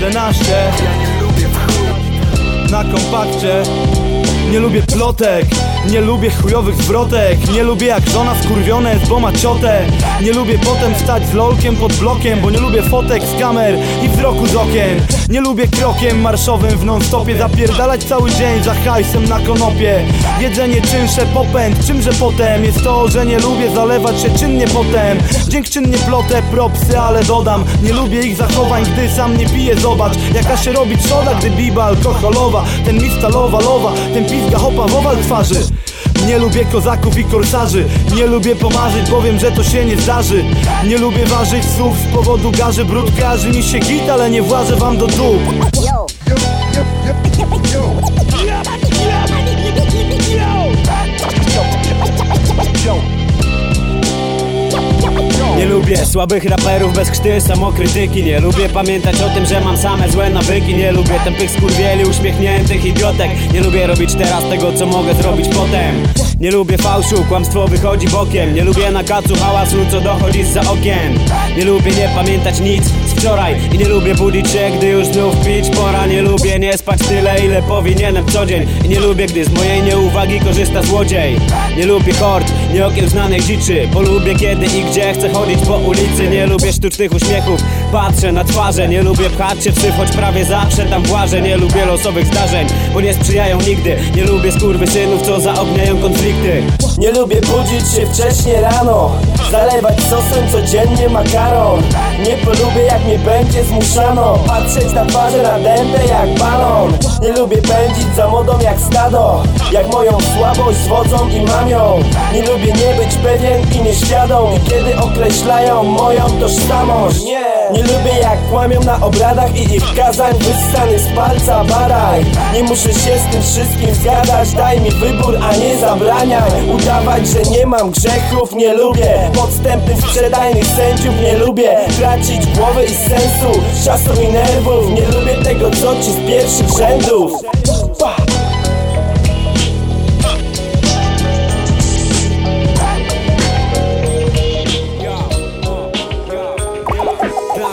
11 Na kompakcie. Nie lubię plotek Nie lubię chujowych zwrotek. Nie lubię jak żona skurwione z ma ciotę. Nie lubię potem stać z lolkiem pod blokiem Bo nie lubię fotek z kamer i wzroku z okien Nie lubię krokiem marszowym w non-stopie. Zapierdalać cały dzień za hajsem na konopie. Jedzenie czynsze popęd Czymże potem? Jest to, że nie lubię zalewać się czynnie potem. Dziękczynnie plotę propsy, ale dodam. Nie lubię ich zachowań, gdy sam nie piję. Zobacz, jaka się robi trzoda, gdy biba alkoholowa. Ten mistalowa lowa, ten pizga hopa wowal twarzy nie lubię kozaków i korsarzy. Nie lubię pomarzyć, bo wiem, że to się nie zdarzy. Nie lubię ważyć słów z powodu garzy. Brud mi się git, ale nie włażę wam do dup lubię słabych raperów bez krzty, samokrytyki. Nie lubię pamiętać o tym, że mam same złe nawyki. Nie lubię tępych skurwieli, uśmiechniętych idiotek. Nie lubię robić teraz tego, co mogę zrobić potem. Nie lubię fałszu, kłamstwo wychodzi bokiem. Nie lubię na kacu hałasu, co dochodzi za okien Nie lubię nie pamiętać nic wczoraj I nie lubię budzić się, gdy już znów pić pora. Nie lubię nie spać tyle, ile powinienem co dzień I nie lubię, gdy z mojej nieuwagi korzysta złodziej. Nie lubię kord, nie okiełznanych dziczy. Bo lubię kiedy i gdzie chcę chodzić po ulicy. Nie lubię sztucznych uśmiechów, patrzę na twarze. Nie lubię pchać się w choć prawie zawsze tam włażę. Nie lubię losowych zdarzeń, bo nie sprzyjają nigdy. Nie lubię skurwysynów, co zaogniają konflikty. Nie lubię budzić się wcześnie rano Zalewać sosem codziennie makaron. Nie polubię jak mnie będzie zmuszano Patrzeć na twarze dętę jak balon. Nie lubię pędzić za modą jak stado Jak moją słabość zwodzą i mamią. Nie lubię nie być pewien i nieświadom kiedy określają moją tożsamość Nie, nie lubię jak kłamią na obradach i ich kazań Wyssany z palca baraj. Nie muszę się z tym wszystkim zgadzać Daj mi wybór, a nie zabraniaj. Udawać, że nie mam grzechów, nie lubię. Podstępnych, sprzedajnych sędziów, nie lubię. Tracić głowy i sensu, czasu i nerwów. Nie lubię tego, co ci z pierwszych rzędów!